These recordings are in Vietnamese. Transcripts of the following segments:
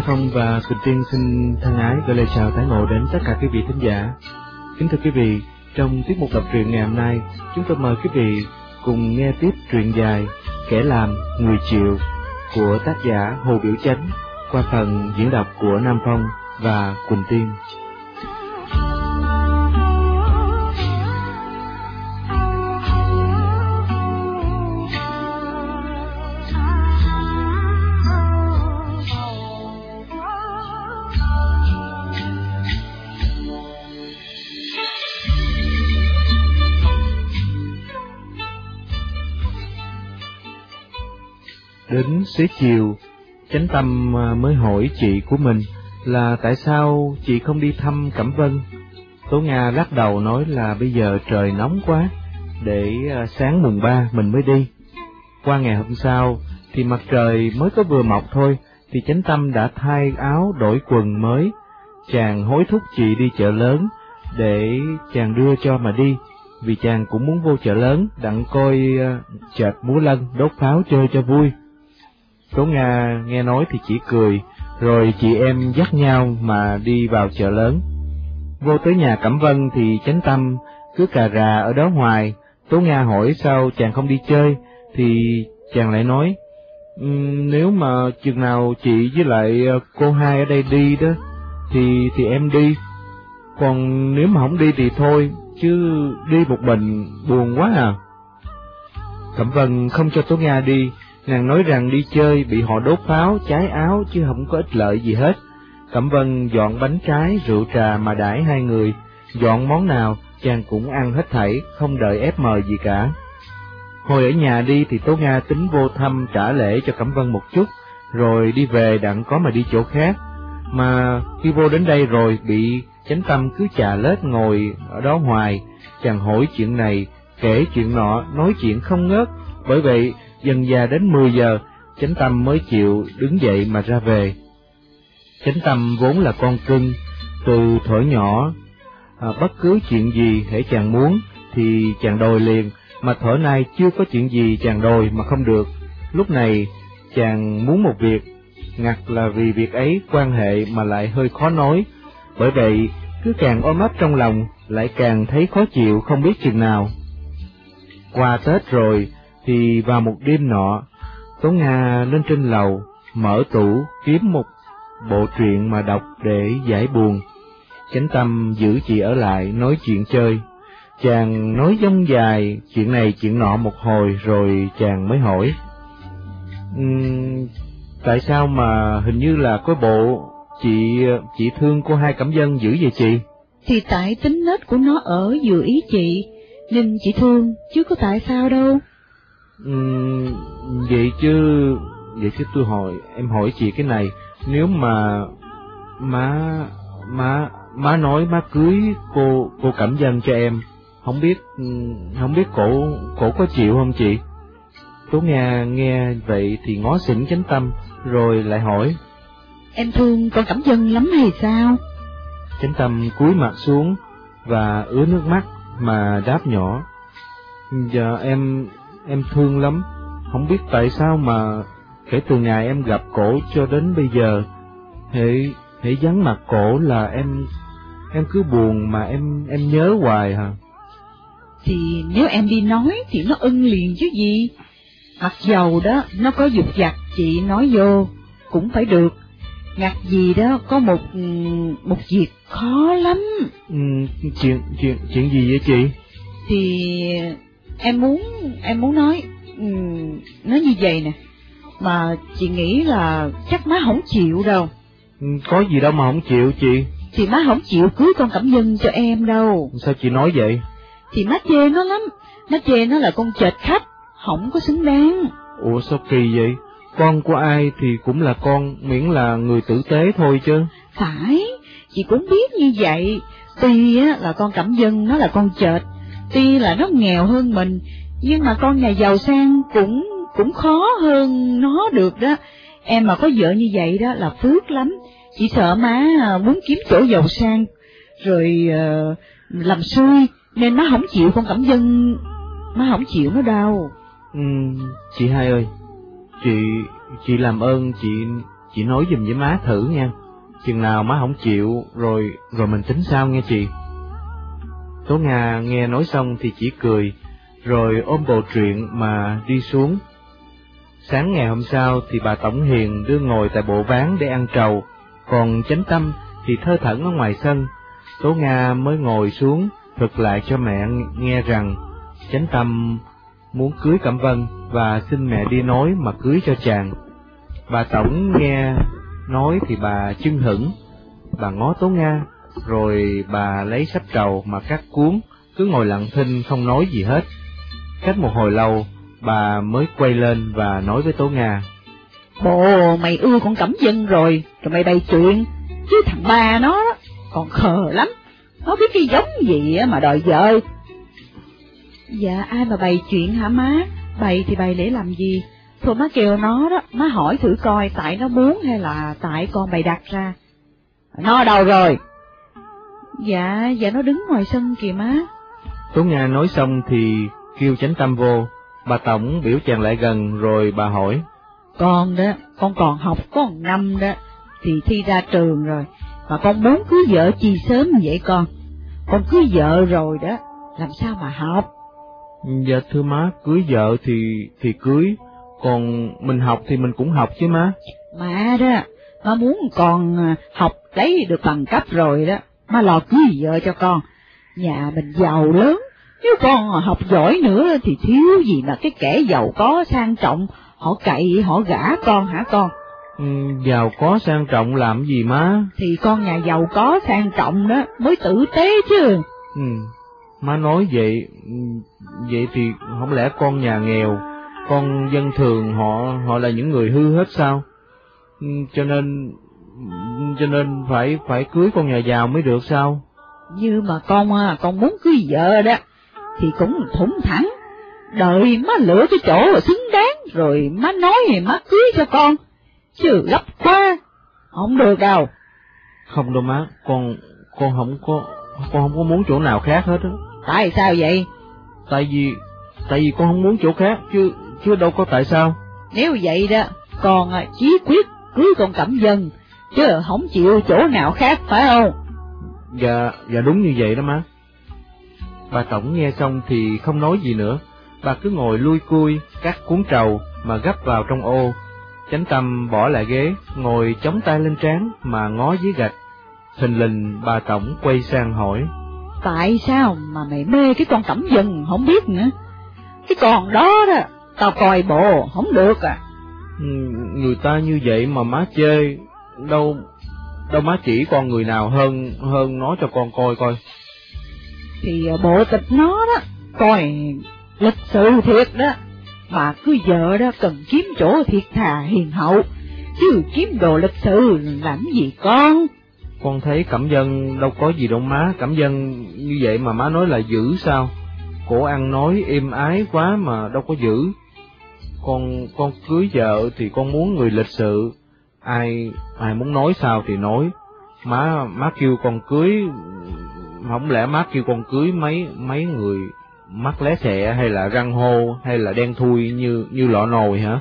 Nam Phong và Quỳnh Tiên xin thân ái gửi lời chào tái ngộ đến tất cả quý vị thính giả. Kính thưa quý vị, trong tiết mục đọc truyện ngày hôm nay, chúng tôi mời quý vị cùng nghe tiếp truyện dài Kẻ làm người chịu của tác giả Hồ Biểu Chánh qua phần diễn đọc của Nam Phong và Quỳnh Tiên. Đến xế chiều, chánh tâm à, mới hỏi chị của mình là tại sao chị không đi thăm Cẩm Vân. Tố Nga lắc đầu nói là bây giờ trời nóng quá, để à, sáng mùng ba mình mới đi. Qua ngày hôm sau, thì mặt trời mới có vừa mọc thôi, thì chánh tâm đã thay áo đổi quần mới. Chàng hối thúc chị đi chợ lớn, để chàng đưa cho mà đi, vì chàng cũng muốn vô chợ lớn, đặng coi à, chợt múa lân, đốt pháo chơi cho vui. Tố Nga nghe nói thì chỉ cười, rồi chị em dắt nhau mà đi vào chợ lớn. Vô tới nhà Cẩm Vân thì chánh tâm cứ cà rà ở đó hoài, Tố Nga hỏi sao chàng không đi chơi, thì chàng lại nói, um, nếu mà chừng nào chị với lại ờ, cô hai ở đây đi đó, thì thì em đi, còn nếu mà không đi thì thôi, chứ đi một mình buồn quá à. Cẩm Vân không cho Tố Nga đi, Nàng nói rằng đi chơi bị họ đốt pháo, cháy áo chứ không có ích lợi gì hết. Cẩm Vân dọn bánh trái, rượu trà mà đãi hai người, dọn món nào chàng cũng ăn hết thảy, không đợi ép mời gì cả. Hồi ở nhà đi thì Tố Nga tính vô thăm trả lễ cho Cẩm Vân một chút, rồi đi về đặng có mà đi chỗ khác. Mà khi vô đến đây rồi bị chánh tâm cứ chà lết ngồi ở đó hoài, chàng hỏi chuyện này, kể chuyện nọ, nói chuyện không ngớt, bởi vậy dần già đến 10 giờ, chánh tâm mới chịu đứng dậy mà ra về. Chánh tâm vốn là con cưng, từ thổi nhỏ, à, bất cứ chuyện gì hễ chàng muốn thì chàng đòi liền, mà thở nay chưa có chuyện gì chàng đòi mà không được. Lúc này chàng muốn một việc, ngặt là vì việc ấy quan hệ mà lại hơi khó nói, bởi vậy cứ càng ôm ấp trong lòng lại càng thấy khó chịu không biết chừng nào. Qua Tết rồi, thì vào một đêm nọ, Tố Nga lên trên lầu, mở tủ, kiếm một bộ truyện mà đọc để giải buồn. Chánh tâm giữ chị ở lại nói chuyện chơi. Chàng nói dông dài chuyện này chuyện nọ một hồi rồi chàng mới hỏi. Um, tại sao mà hình như là có bộ chị chị thương cô hai cẩm dân dữ vậy chị? Thì tại tính nết của nó ở vừa ý chị, nên chị thương, chứ có tại sao đâu. Uhm, vậy chứ vậy chứ tôi hỏi em hỏi chị cái này nếu mà má má má nói má cưới cô cô cảm dân cho em không biết không biết cổ cổ có chịu không chị? Tố nga nghe vậy thì ngó xỉn chánh tâm rồi lại hỏi. Em thương con cảm dân lắm hay sao? Chánh tâm cúi mặt xuống và ứa nước mắt mà đáp nhỏ. Giờ em em thương lắm, không biết tại sao mà kể từ ngày em gặp cổ cho đến bây giờ, hệ hệ vắng mặt cổ là em em cứ buồn mà em em nhớ hoài hả? Thì nếu em đi nói thì nó ưng liền chứ gì. Mặc dầu đó nó có dục vặt chị nói vô cũng phải được. Ngặt gì đó có một một việc khó lắm. Ừ, chuyện chuyện chuyện gì vậy chị? Thì em muốn em muốn nói um, nói như vậy nè. Mà chị nghĩ là chắc má không chịu đâu. Ừ, có gì đâu mà không chịu chị. Thì má không chịu cưới con cẩm dân cho em đâu. Sao chị nói vậy? Thì má chê nó lắm. Má chê nó là con chệch khách không có xứng đáng. Ủa sao kỳ vậy? Con của ai thì cũng là con miễn là người tử tế thôi chứ. Phải chị cũng biết như vậy. Tuy á là con cẩm dân nó là con chệch Tuy là nó nghèo hơn mình, nhưng mà con nhà giàu sang cũng cũng khó hơn nó được đó. Em mà có vợ như vậy đó là phước lắm. Chỉ sợ má à, muốn kiếm chỗ giàu sang, rồi uh, làm xui, nên má không chịu con cảm dân, má không chịu nó đâu. Ừ, chị hai ơi, chị chị làm ơn chị chị nói giùm với má thử nha. Chừng nào má không chịu, rồi rồi mình tính sao nghe chị. Tố Nga nghe nói xong thì chỉ cười, rồi ôm bộ truyện mà đi xuống. Sáng ngày hôm sau thì bà Tổng Hiền đưa ngồi tại bộ ván để ăn trầu, còn chánh tâm thì thơ thẩn ở ngoài sân. Tố Nga mới ngồi xuống, thuật lại cho mẹ nghe rằng chánh tâm muốn cưới Cẩm Vân và xin mẹ đi nói mà cưới cho chàng. Bà Tổng nghe nói thì bà chưng hửng, bà ngó Tố Nga, rồi bà lấy sách trầu mà cắt cuốn, cứ ngồi lặng thinh không nói gì hết. Cách một hồi lâu, bà mới quay lên và nói với Tố Nga. Bộ mày ưa con Cẩm Dân rồi, rồi mày bày chuyện, chứ thằng ba nó còn khờ lắm, nó biết cái giống gì mà đòi vợ. Dạ ai mà bày chuyện hả má, bày thì bày để làm gì? Thôi má kêu nó đó, má hỏi thử coi tại nó muốn hay là tại con bày đặt ra. Nó đâu rồi? Dạ, dạ nó đứng ngoài sân kìa má. Tố Nga nói xong thì kêu chánh tâm vô, bà Tổng biểu chàng lại gần rồi bà hỏi. Con đó, con còn học có một năm đó, thì thi ra trường rồi, mà con muốn cưới vợ chi sớm vậy con. Con cưới vợ rồi đó, làm sao mà học? Dạ thưa má, cưới vợ thì thì cưới, còn mình học thì mình cũng học chứ má. Má đó, má muốn con à, học lấy được bằng cấp rồi đó, má lo cưới vợ cho con. Nhà mình giàu lớn, nếu con học giỏi nữa thì thiếu gì mà cái kẻ giàu có sang trọng, họ cậy họ gả con hả con? Ừ, giàu có sang trọng làm gì má? Thì con nhà giàu có sang trọng đó mới tử tế chứ. Ừ, má nói vậy, ừ, vậy thì không lẽ con nhà nghèo, con dân thường họ họ là những người hư hết sao? Ừ, cho nên cho nên phải phải cưới con nhà giàu mới được sao? Như mà con à, con muốn cưới vợ đó, thì cũng thủng thẳng, đợi má lựa cái chỗ xứng đáng rồi má nói thì má cưới cho con, chứ gấp quá, không được đâu. Không đâu má, con con không có con không có muốn chỗ nào khác hết á. Tại sao vậy? Tại vì tại vì con không muốn chỗ khác chứ chứ đâu có tại sao. Nếu vậy đó, con à, chí quyết cưới con Cẩm Dân, chứ không chịu chỗ nào khác phải không? Dạ, dạ đúng như vậy đó má. Bà Tổng nghe xong thì không nói gì nữa, bà cứ ngồi lui cui, cắt cuốn trầu mà gấp vào trong ô. Chánh tâm bỏ lại ghế, ngồi chống tay lên trán mà ngó dưới gạch. Thình lình bà Tổng quay sang hỏi. Tại sao mà mày mê cái con cẩm dần không biết nữa? Cái con đó đó, tao coi bộ, không được à. Ừ, người ta như vậy mà má chê, đâu đâu má chỉ con người nào hơn hơn nó cho con coi coi. Thì à, bộ tịch nó đó, coi lịch sự thiệt đó. Mà cứ vợ đó cần kiếm chỗ thiệt thà hiền hậu, chứ kiếm đồ lịch sự làm gì con? Con thấy Cẩm Dân đâu có gì đâu má, Cẩm Dân như vậy mà má nói là giữ sao? Cổ ăn nói êm ái quá mà đâu có giữ. Con con cưới vợ thì con muốn người lịch sự, ai ai muốn nói sao thì nói. Má má kêu con cưới, không lẽ má kêu con cưới mấy mấy người mắt lé xẹ hay là răng hô hay là đen thui như như lọ nồi hả?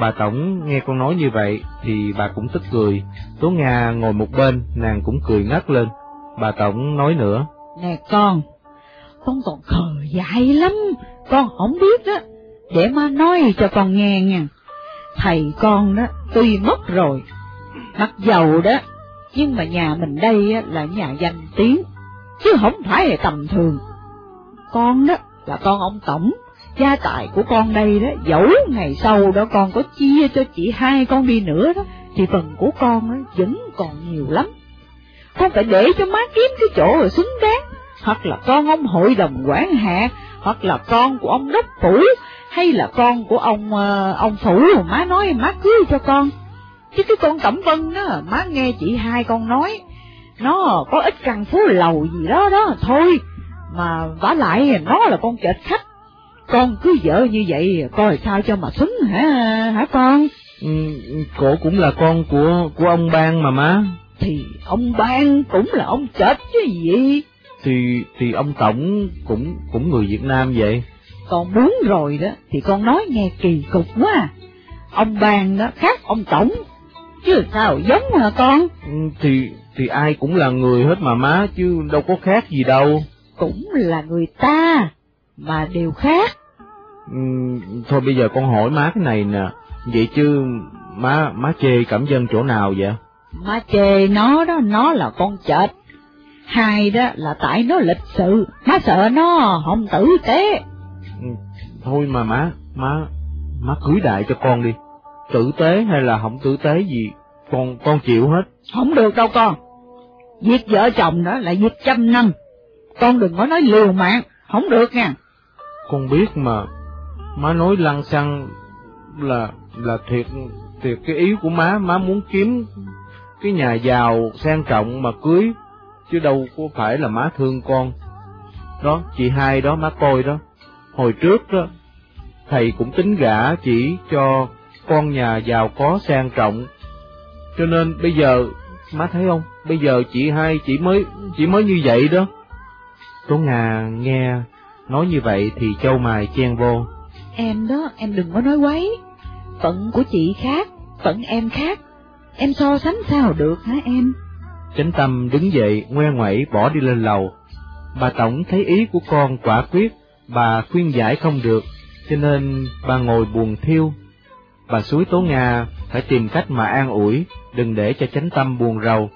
Bà Tổng nghe con nói như vậy thì bà cũng tức cười, Tố Nga ngồi một bên, nàng cũng cười ngất lên. Bà Tổng nói nữa. Nè con, con còn khờ dại lắm, con không biết đó, để má nói cho con nghe nha. Thầy con đó, tuy mất rồi, mặc dầu đó, nhưng mà nhà mình đây là nhà danh tiếng, chứ không phải là tầm thường. Con đó là con ông Tổng, gia tài của con đây đó, dẫu ngày sau đó con có chia cho chị hai con đi nữa đó, thì phần của con đó vẫn còn nhiều lắm. Con phải để cho má kiếm cái chỗ rồi xứng đáng, hoặc là con ông hội đồng quản hạt, hoặc là con của ông đốc phủ, hay là con của ông uh, ông phủ má nói má cưới cho con. Chứ cái con Cẩm Vân đó, má nghe chị hai con nói, nó có ít căn phố lầu gì đó đó thôi, mà vả lại nó là con chợt khách. Con cứ vợ như vậy coi sao cho mà xứng hả hả con? Ừ, cổ cũng là con của của ông ban mà má. Thì ông ban cũng là ông chết chứ gì. Thì thì ông tổng cũng cũng người việt nam vậy con muốn rồi đó thì con nói nghe kỳ cục quá ông ban đó khác ông tổng chứ sao giống hả con? Ừ, thì thì ai cũng là người hết mà má, chứ đâu có khác gì đâu. Cũng là người ta, mà đều khác. Ừ, thôi bây giờ con hỏi má cái này nè, vậy chứ má má chê cảm dân chỗ nào vậy? Má chê nó đó, nó là con chệch. Hai đó là tại nó lịch sự, má sợ nó không tử tế. Thôi mà má, má, má cưới đại cho con đi. Tử tế hay là không tử tế gì, con con chịu hết. Không được đâu con. Việc vợ chồng đó là việc trăm năm. Con đừng có nói liều mạng, không được nha. Con biết mà, má nói lăng xăng là là thiệt thiệt cái ý của má, má muốn kiếm cái nhà giàu sang trọng mà cưới, chứ đâu có phải là má thương con. Đó, chị hai đó má coi đó, hồi trước đó, thầy cũng tính gả chỉ cho con nhà giàu có sang trọng, cho nên bây giờ, má thấy không, bây giờ chị hai chỉ mới, chỉ mới như vậy đó. Tố Ngà nghe nói như vậy thì châu mài chen vô. Em đó, em đừng có nói quấy. Phận của chị khác, phận em khác. Em so sánh sao được hả em? Chánh tâm đứng dậy, ngoe ngoẩy bỏ đi lên lầu. Bà Tổng thấy ý của con quả quyết, bà khuyên giải không được, cho nên bà ngồi buồn thiêu. Bà suối Tố Nga phải tìm cách mà an ủi, đừng để cho chánh tâm buồn rầu.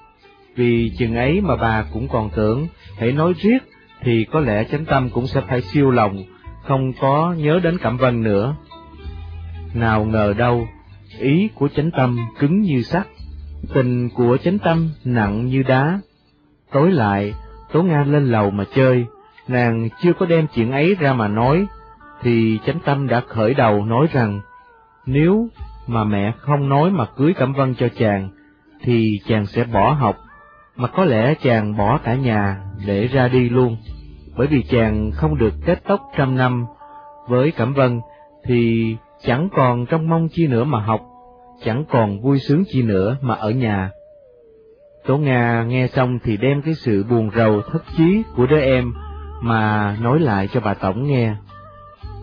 Vì chừng ấy mà bà cũng còn tưởng, hãy nói riết, thì có lẽ chánh tâm cũng sẽ phải siêu lòng, không có nhớ đến Cẩm Vân nữa. Nào ngờ đâu, ý của chánh tâm cứng như sắt, tình của chánh tâm nặng như đá. Tối lại, Tố Nga lên lầu mà chơi, nàng chưa có đem chuyện ấy ra mà nói, thì chánh tâm đã khởi đầu nói rằng, nếu mà mẹ không nói mà cưới Cẩm Vân cho chàng, thì chàng sẽ bỏ học, mà có lẽ chàng bỏ cả nhà để ra đi luôn, bởi vì chàng không được kết tóc trăm năm với Cẩm Vân, thì chẳng còn trong mong chi nữa mà học, chẳng còn vui sướng chi nữa mà ở nhà. Tổ Nga nghe xong thì đem cái sự buồn rầu thất chí của đứa em mà nói lại cho bà Tổng nghe.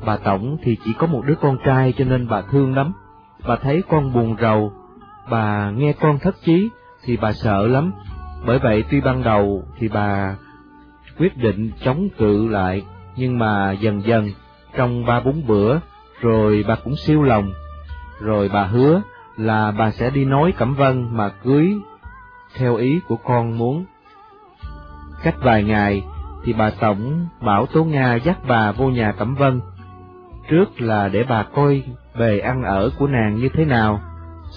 Bà Tổng thì chỉ có một đứa con trai cho nên bà thương lắm. Bà thấy con buồn rầu, bà nghe con thất chí thì bà sợ lắm. Bởi vậy tuy ban đầu thì bà quyết định chống cự lại, nhưng mà dần dần, trong ba bốn bữa, rồi bà cũng siêu lòng. Rồi bà hứa là bà sẽ đi nói Cẩm Vân mà cưới theo ý của con muốn. Cách vài ngày thì bà Tổng bảo Tố Nga dắt bà vô nhà Cẩm Vân. Trước là để bà coi về ăn ở của nàng như thế nào,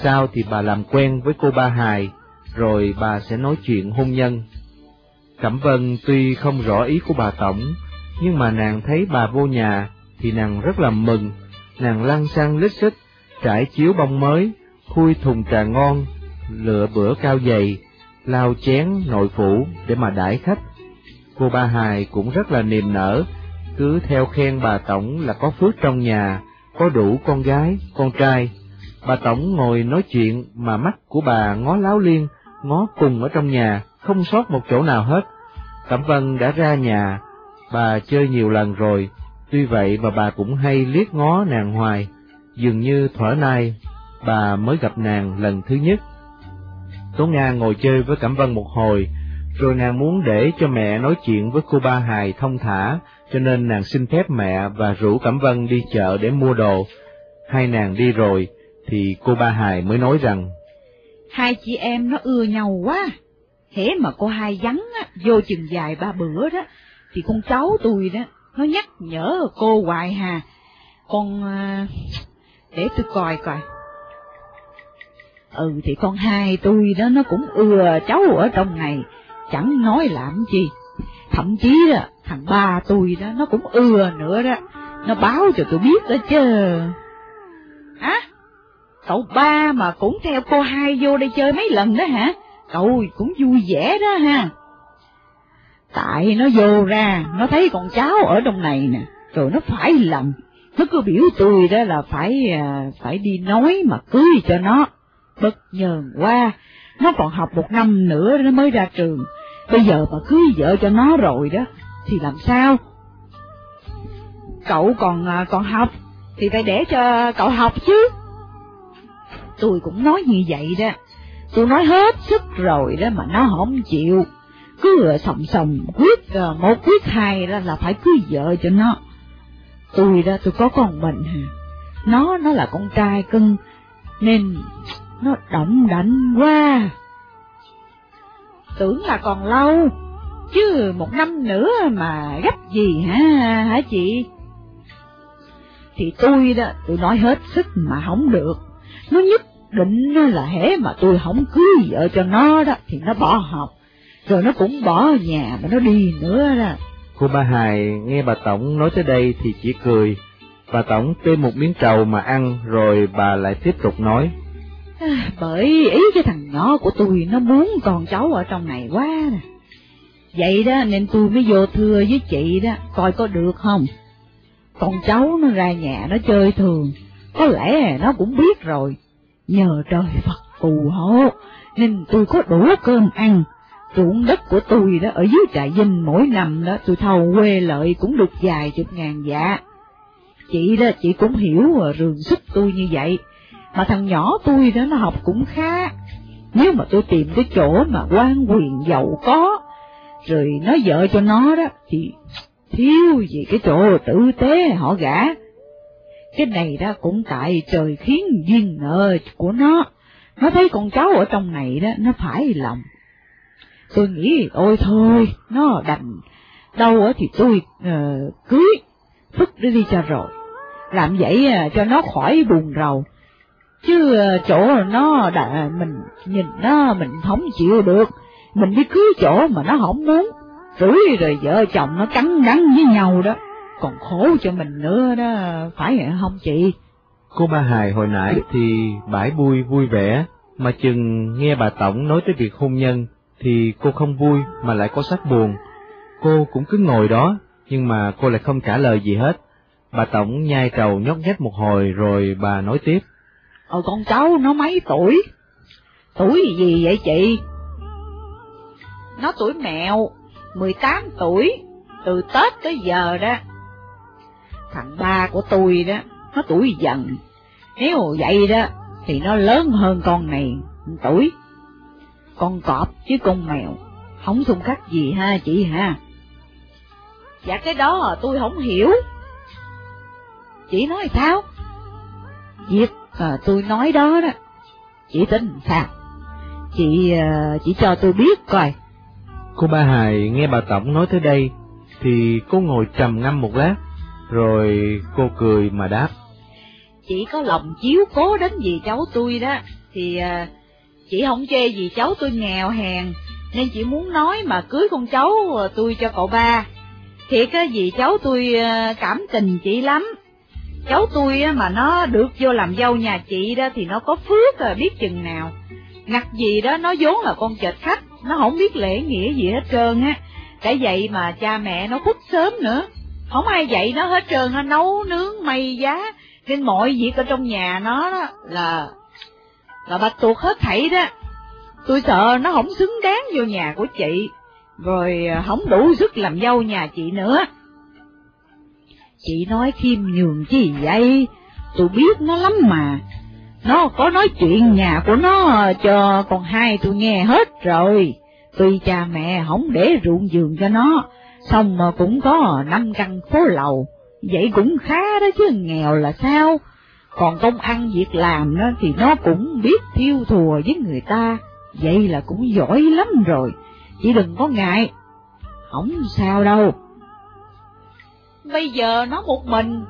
sau thì bà làm quen với cô Ba Hài, rồi bà sẽ nói chuyện hôn nhân. Cẩm Vân tuy không rõ ý của bà Tổng, nhưng mà nàng thấy bà vô nhà thì nàng rất là mừng, nàng lăn sang lít xích, trải chiếu bông mới, khui thùng trà ngon, lựa bữa cao dày, lao chén nội phủ để mà đãi khách. Cô Ba Hài cũng rất là niềm nở, cứ theo khen bà Tổng là có phước trong nhà, có đủ con gái, con trai. Bà Tổng ngồi nói chuyện mà mắt của bà ngó láo liên, ngó cùng ở trong nhà, không sót một chỗ nào hết. Cẩm Vân đã ra nhà, bà chơi nhiều lần rồi, tuy vậy mà bà cũng hay liếc ngó nàng hoài, dường như thuở nay bà mới gặp nàng lần thứ nhất. Tố Nga ngồi chơi với Cẩm Vân một hồi, rồi nàng muốn để cho mẹ nói chuyện với cô Ba Hài thông thả, cho nên nàng xin phép mẹ và rủ Cẩm Vân đi chợ để mua đồ. Hai nàng đi rồi, thì cô Ba Hài mới nói rằng, Hai chị em nó ưa nhau quá, thế mà cô hai vắng á, vô chừng dài ba bữa đó, thì con cháu tôi đó, nó nhắc nhở cô hoài hà, con... À, để tôi coi coi. Ừ thì con hai tôi đó nó cũng ưa cháu ở trong này, chẳng nói làm gì. Thậm chí đó, thằng ba tôi đó nó cũng ưa nữa đó, nó báo cho tôi biết đó chứ. Hả? Cậu ba mà cũng theo cô hai vô đây chơi mấy lần đó hả? Cậu cũng vui vẻ đó ha. Tại nó vô ra, nó thấy con cháu ở trong này nè, rồi nó phải làm, nó cứ biểu tôi đó là phải à, phải đi nói mà cưới cho nó. Bất nhờn qua, nó còn học một năm nữa nó mới ra trường, bây giờ mà cưới vợ cho nó rồi đó, thì làm sao? Cậu còn à, còn học, thì phải để cho cậu học chứ. Tôi cũng nói như vậy đó, tôi nói hết sức rồi đó mà nó không chịu, cứ à, sòng sòng quyết à, một quyết hai đó là phải cưới vợ cho nó. Tôi đó tôi có con mình hà, nó nó là con trai cưng, nên nó động đảnh quá. Tưởng là còn lâu, chứ một năm nữa mà gấp gì hả hả chị? Thì tôi đó, tôi nói hết sức mà không được, nó nhất định là hễ mà tôi không cưới vợ cho nó đó thì nó bỏ học, rồi nó cũng bỏ nhà mà nó đi nữa đó. Cô ba Hài nghe bà Tổng nói tới đây thì chỉ cười, bà Tổng tê một miếng trầu mà ăn rồi bà lại tiếp tục nói. Bởi ý cái thằng nhỏ của tôi nó muốn con cháu ở trong này quá nè. Vậy đó nên tôi mới vô thưa với chị đó, coi có được không. Con cháu nó ra nhà nó chơi thường, có lẽ nó cũng biết rồi. Nhờ trời Phật phù hộ, nên tôi có đủ cơm ăn. Ruộng đất của tôi đó ở dưới trại dinh mỗi năm đó tôi thầu quê lợi cũng được vài chục ngàn dạ. Chị đó, chị cũng hiểu ờ, rường sức tôi như vậy, mà thằng nhỏ tôi đó nó học cũng khá. Nếu mà tôi tìm cái chỗ mà quan quyền giàu có, rồi nói vợ cho nó đó, thì thiếu gì cái chỗ tử tế họ gả. Cái này đó cũng tại trời khiến duyên nợ của nó, nó thấy con cháu ở trong này đó, nó phải lòng. Tôi nghĩ ôi thôi, nó đành, đâu thì tôi uh, cưới, phức đi đi cho rồi. Làm vậy ờ, cho nó khỏi buồn rầu, chứ ờ, chỗ nó đã, mình nhìn nó mình không chịu được, mình đi cưới chỗ mà nó không muốn, rủi rồi vợ chồng nó cắn đắng với nhau đó, còn khổ cho mình nữa đó, phải không chị? Cô ba Hài hồi nãy thì bãi bui vui vẻ, mà chừng nghe bà Tổng nói tới việc hôn nhân, thì cô không vui mà lại có sắc buồn. Cô cũng cứ ngồi đó, nhưng mà cô lại không trả lời gì hết. Bà Tổng nhai trầu nhóc nhách một hồi rồi bà nói tiếp. Ờ con cháu nó mấy tuổi? Tuổi gì vậy chị? Nó tuổi mẹo, 18 tuổi, từ Tết tới giờ đó. Thằng ba của tôi đó, nó tuổi dần. Nếu vậy đó, thì nó lớn hơn con này tuổi. Con cọp chứ con mèo, không xung khắc gì ha chị ha. Dạ cái đó tôi không hiểu. Chị nói sao? Việc à, tôi nói đó đó, chị tính sao? Chị à, chị cho tôi biết coi. Cô ba Hài nghe bà Tổng nói tới đây, thì cô ngồi trầm ngâm một lát, rồi cô cười mà đáp. Chị có lòng chiếu cố đến gì cháu tôi đó, thì à, chị không chê gì cháu tôi nghèo hèn, nên chị muốn nói mà cưới con cháu tôi cho cậu ba. Thiệt á, vì cháu tôi à, cảm tình chị lắm. Cháu tôi mà nó được vô làm dâu nhà chị đó thì nó có phước à, biết chừng nào. Ngặt gì đó nó vốn là con chợt khách, nó không biết lễ nghĩa gì hết trơn á. để vậy mà cha mẹ nó khuất sớm nữa. Không ai dạy nó hết trơn, nó nấu nướng may giá, nên mọi việc ở trong nhà nó đó là là bạch tuộc hết thảy đó. Tôi sợ nó không xứng đáng vô nhà của chị, rồi à, không đủ sức làm dâu nhà chị nữa. Chị nói khiêm nhường chi vậy, tôi biết nó lắm mà. Nó có nói chuyện nhà của nó cho con hai tôi nghe hết rồi. Tuy cha mẹ không để ruộng giường cho nó, xong mà cũng có năm căn phố lầu, vậy cũng khá đó chứ nghèo là sao? Còn công ăn việc làm đó thì nó cũng biết thiêu thùa với người ta, vậy là cũng giỏi lắm rồi, chỉ đừng có ngại. Không sao đâu. Bây giờ nó một mình,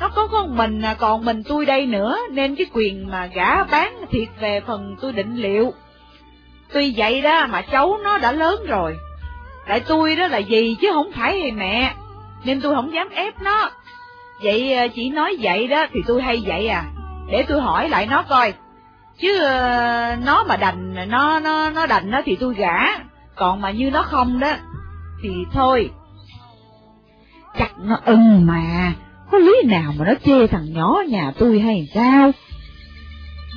nó có con mình à còn mình tôi đây nữa, nên cái quyền mà gả bán thiệt về phần tôi định liệu. Tuy vậy đó mà cháu nó đã lớn rồi, tại tôi đó là gì chứ không phải mẹ, nên tôi không dám ép nó. Vậy à, chỉ nói vậy đó thì tôi hay vậy à, để tôi hỏi lại nó coi. Chứ à, nó mà đành nó nó nó đành đó thì tôi gả, còn mà như nó không đó thì thôi. Chắc nó ưng mà, có lý nào mà nó chê thằng nhỏ nhà tôi hay sao?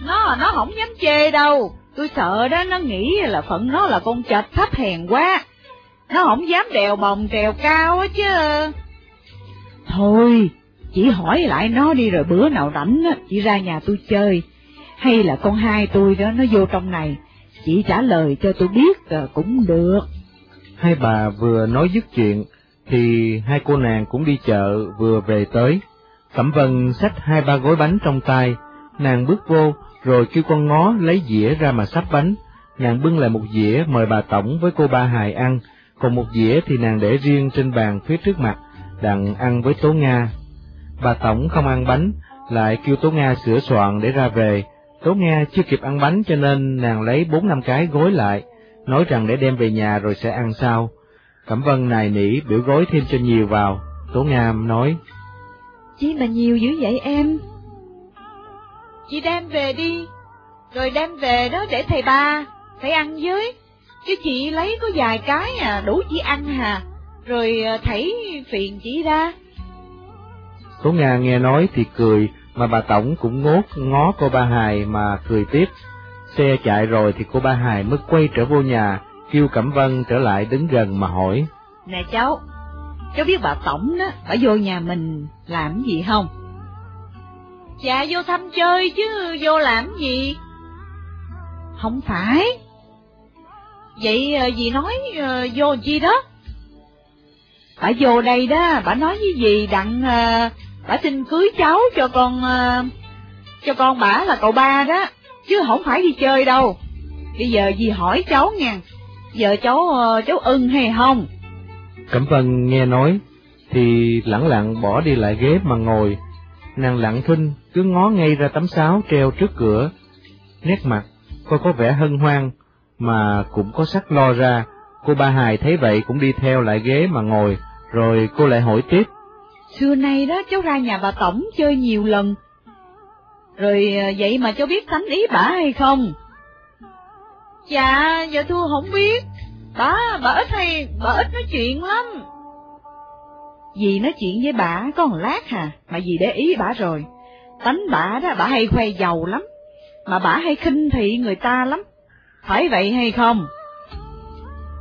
Nó nó không dám chê đâu, tôi sợ đó nó nghĩ là phận nó là con chạch thấp hèn quá. Nó không dám đèo bồng trèo cao á chứ. Thôi, chị hỏi lại nó đi rồi bữa nào rảnh á, chị ra nhà tôi chơi. hay là con hai tôi đó nó vô trong này, chị trả lời cho tôi biết cũng được. Hai bà vừa nói dứt chuyện, thì hai cô nàng cũng đi chợ vừa về tới. Cẩm Vân xách hai ba gói bánh trong tay, nàng bước vô, rồi kêu con ngó lấy dĩa ra mà sắp bánh. Nàng bưng lại một dĩa mời bà Tổng với cô ba Hài ăn, còn một dĩa thì nàng để riêng trên bàn phía trước mặt, đặng ăn với Tố Nga. Bà Tổng không ăn bánh, lại kêu Tố Nga sửa soạn để ra về. Tố Nga chưa kịp ăn bánh cho nên nàng lấy bốn năm cái gối lại, nói rằng để đem về nhà rồi sẽ ăn sau. Cẩm Vân nài nỉ biểu gối thêm cho nhiều vào, Tố Nga nói. Chi mà nhiều dữ vậy em? Chị đem về đi, rồi đem về đó để thầy ba, phải ăn với. Chứ chị lấy có vài cái à, đủ chỉ ăn hà, rồi à, thảy phiền chị ra. Tố Nga nghe nói thì cười, mà bà Tổng cũng ngốt ngó cô ba Hài mà cười tiếp. Xe chạy rồi thì cô ba Hài mới quay trở vô nhà, kêu Cẩm Vân trở lại đứng gần mà hỏi. Nè cháu, cháu biết bà Tổng đó, bà vô nhà mình làm gì không? Dạ vô thăm chơi chứ vô làm gì? Không phải. Vậy ờ, dì nói uh, vô chi đó? Bà vô đây đó, bà nói với gì đặng uh, bà xin cưới cháu cho con cho con bà là cậu ba đó, chứ không phải đi chơi đâu. Bây giờ dì hỏi cháu nha, giờ cháu uh, cháu ưng hay không? Cẩm Vân nghe nói, thì lẳng lặng bỏ đi lại ghế mà ngồi, nàng lặng thinh cứ ngó ngay ra tấm sáo treo trước cửa, nét mặt coi có vẻ hân hoan, mà cũng có sắc lo ra, cô ba Hài thấy vậy cũng đi theo lại ghế mà ngồi, rồi cô lại hỏi tiếp. Xưa nay đó cháu ra nhà bà Tổng chơi nhiều lần, rồi à, vậy mà cháu biết thánh ý bả hay không? Dạ, dạ thưa không biết, bả, bả ít hay, bả ít nói chuyện lắm. Dì nói chuyện với bà có một lát hà, mà dì để ý bà rồi. Tánh bà đó, bà hay khoe giàu lắm, mà bà hay khinh thị người ta lắm. Phải vậy hay không?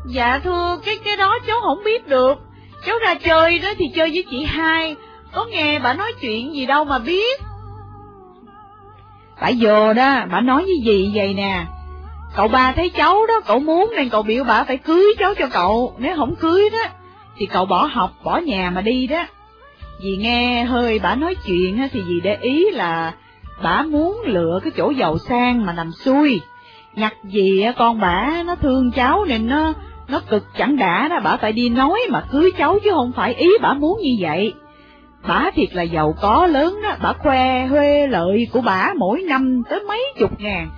Dạ thưa, cái cái đó cháu không biết được. Cháu ra chơi đó thì chơi với chị hai, có nghe bà nói chuyện gì đâu mà biết. Bà vô đó, bà nói với dì vậy nè. Cậu ba thấy cháu đó, cậu muốn nên cậu biểu bà phải cưới cháu cho cậu, nếu không cưới đó, thì cậu bỏ học, bỏ nhà mà đi đó. Dì nghe hơi bà nói chuyện thì dì để ý là bà muốn lựa cái chỗ giàu sang mà nằm xuôi. Nhặt gì con bà nó thương cháu nên nó nó cực chẳng đã đó, bà phải đi nói mà cưới cháu chứ không phải ý bà muốn như vậy. Bà thiệt là giàu có lớn đó, bà khoe huê lợi của bà mỗi năm tới mấy chục ngàn.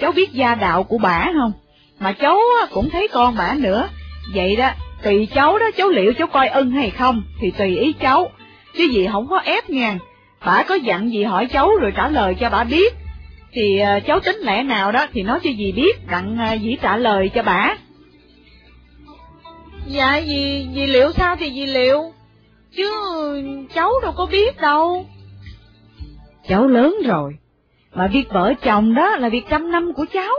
Cháu biết gia đạo của bà không? Mà cháu cũng thấy con bà nữa. Vậy đó, tùy cháu đó, cháu liệu cháu coi ưng hay không, thì tùy ý cháu. Chứ gì không có ép ngàn. Bà có dặn gì hỏi cháu rồi trả lời cho bà biết. Thì uh, cháu tính lẽ nào đó thì nói cho dì biết, đặng uh, dì trả lời cho bà. Dạ dì, dì liệu sao thì dì liệu, chứ cháu đâu có biết đâu. Cháu lớn rồi, mà việc vợ chồng đó là việc trăm năm của cháu.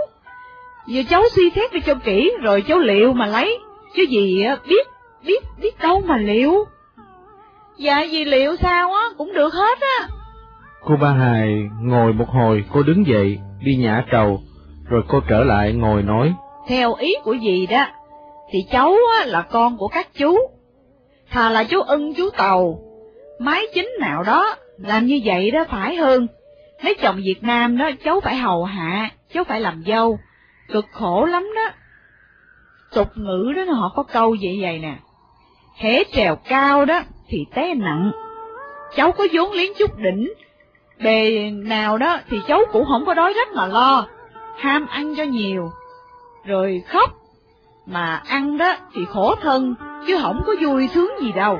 Giờ cháu suy xét đi cho kỹ rồi cháu liệu mà lấy, chứ gì biết, biết, biết đâu mà liệu. Dạ dì liệu sao á, cũng được hết á. Cô ba Hài ngồi một hồi, cô đứng dậy, đi nhả trầu, rồi cô trở lại ngồi nói. Theo ý của dì đó, thì cháu á, là con của các chú. Thà là chú ưng chú tàu, mái chính nào đó, làm như vậy đó phải hơn. Lấy chồng Việt Nam đó, cháu phải hầu hạ, cháu phải làm dâu, cực khổ lắm đó. Tục ngữ đó họ có câu vậy vậy nè, hễ trèo cao đó thì té nặng. Cháu có vốn liếng chút đỉnh, bề nào đó thì cháu cũng không có đói rất mà lo, ham ăn cho nhiều, rồi khóc, mà ăn đó thì khổ thân, chứ không có vui sướng gì đâu.